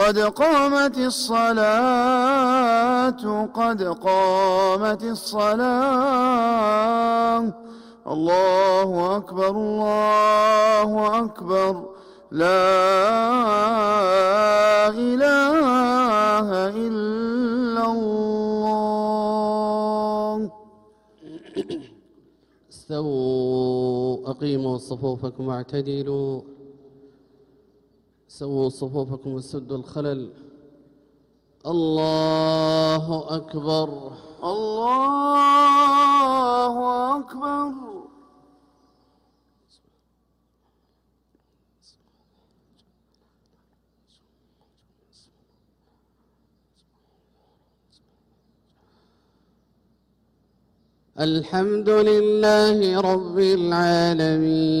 قد قامت الصلاة قد قامت الصلاة. الله أكبر الله أكبر. لا إله إلا الله. استووا أقيموا صفوفكم واعتدلوا سووا صفوفكم وسدوا الخلل. الله أكبر. الله أكبر. الحمد لله رب العالمين.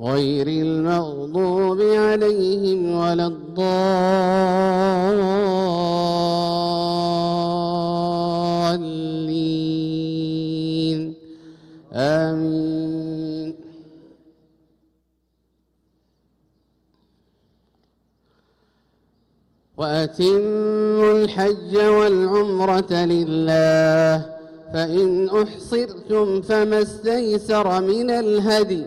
غير المغضوب عليهم ولا الضالين. آمين. وأتموا الحج والعمرة لله فإن أحصرتم فما استيسر من الهدي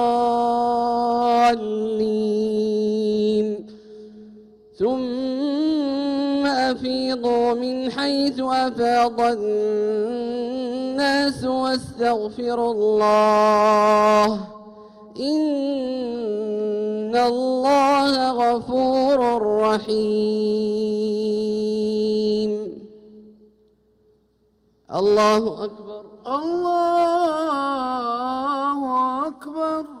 حيث أفاض الناس واستغفروا الله. إن الله غفور رحيم. الله أكبر. الله أكبر.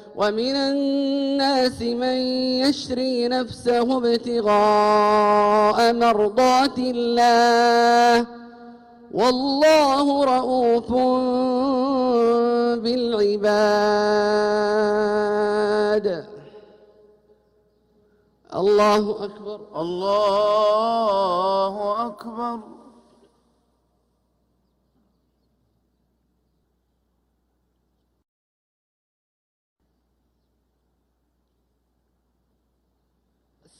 ومن الناس من يشري نفسه ابتغاء مرضات الله والله رؤوف بالعباد. الله أكبر. الله أكبر.